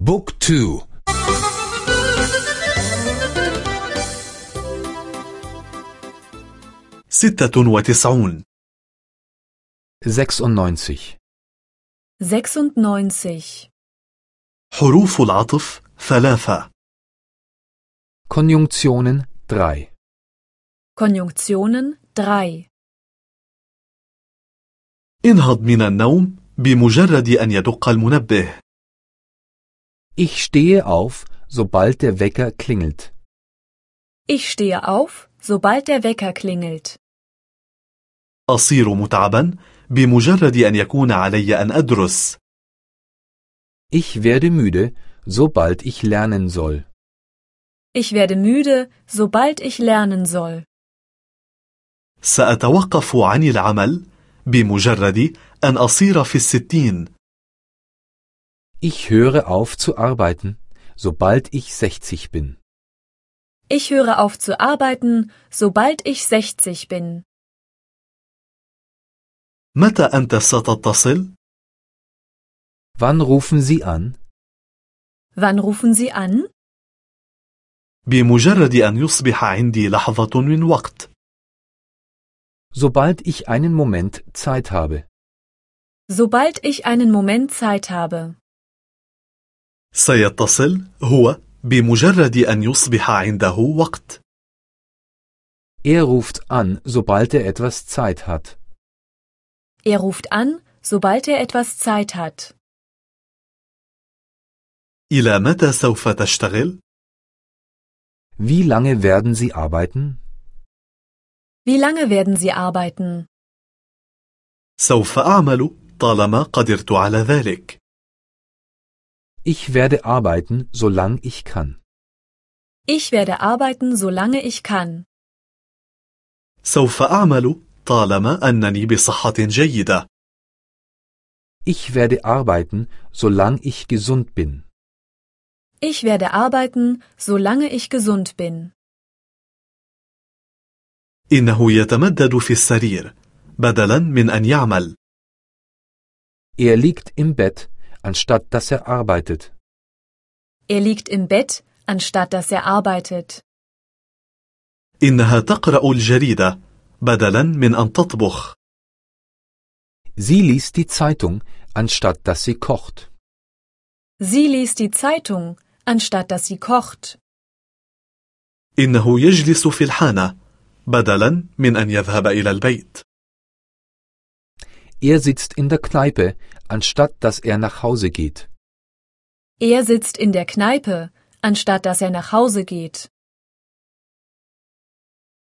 بوك تو. ستة وتسعون. 96 96. حروف العطف ثلاثة. Konjunktionen 3 Konjunktionen 3. انهض من النوم بمجرد أن يدق المنبه. Ich stehe auf, sobald der Wecker klingelt. Ich stehe auf, sobald der Wecker klingelt. أصير متعبا بمجرد أن يكون علي أن أدرس Ich werde müde, sobald ich lernen soll. Ich werde müde, sobald ich lernen soll. سأتوقف عن العمل بمجرد أن أصير في الستين Ich höre auf zu arbeiten, sobald ich 60 bin. Ich höre auf zu arbeiten, sobald ich 60 bin. متى أنت ستتصل؟ Wann rufen Sie an? Wann rufen Sie an? بمجرد أن يصبح عندي لحظة من وقت Sobald ich einen Moment Zeit habe. Sobald ich einen Moment Zeit habe. سيتصل هو بمجرد أن يصبح عنده وقت Er ruft an, sobald er etwas Zeit hat. Er ruft an, sobald er etwas Zeit hat. إلى متى سوف تشتغل؟ Wie lange werden Sie arbeiten? Wie lange werden Sie arbeiten? سوف أعمل طالما قدرت على ذلك Ich werde arbeiten, solange ich kann. Ich werde arbeiten, solange ich kann. سوف أعمل طالما أنني بصحة جيدة Ich werde arbeiten, solange ich gesund bin. Ich werde arbeiten, solange ich gesund bin. إنه يتمدد في السرير بدلا من أن يعمل Er liegt im Bett, anstatt dass er arbeitet. Er liegt im Bett, anstatt dass er arbeitet. إنها تقرأ الجريدة بدلا من أن تطبخ Sie liest die Zeitung, anstatt dass sie kocht. Sie liest die Zeitung, anstatt dass sie kocht. إنه يجلس في الحانة بدلا من أن يذهب إلى البيت Er sitzt in der Kneipe, anstatt dass er nach Hause geht. Er sitzt in der Kneipe, anstatt dass er nach Hause geht.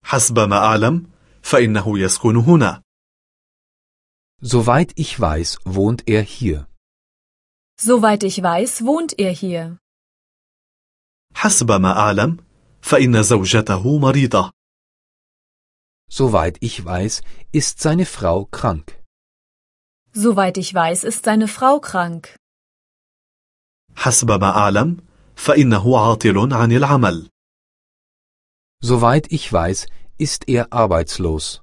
حسب ما أعلم فإنه يسكن هنا Soweit ich weiß, wohnt er hier. Soweit ich weiß, wohnt er hier. حسب ما أعلم فإن زوجته مريضة Soweit ich weiß, ist seine Frau krank. Soweit ich weiß, ist seine Frau krank. حسب ما أعلم فإنه عاطل عن العمل Soweit ich weiß, ist er arbeitslos.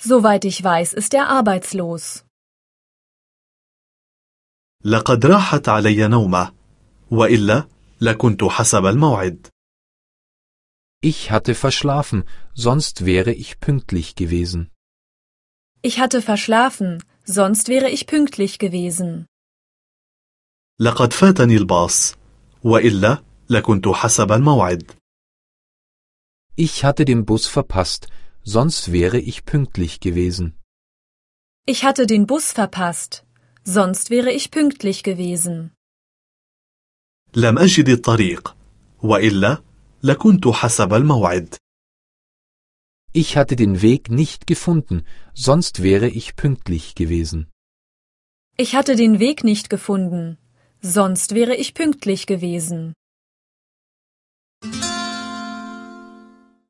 Soweit ich weiß, ist er arbeitslos. لقد راحت علي نومة وإلا لكنت حسب الموعد Ich hatte verschlafen, sonst wäre ich pünktlich gewesen. Ich hatte verschlafen, sonst wäre ich pünktlich gewesen. لقد فاتني الباص وإلا لكنت حسب الموعد Ich hatte den Bus verpasst, sonst wäre ich pünktlich gewesen. Ich hatte den Bus verpasst, sonst wäre ich pünktlich gewesen. لم أجد الطريق وإلا لكنت حسب الموعد Ich hatte den Weg nicht gefunden, sonst wäre ich pünktlich gewesen. Ich hatte den Weg nicht gefunden, sonst wäre ich pünktlich gewesen.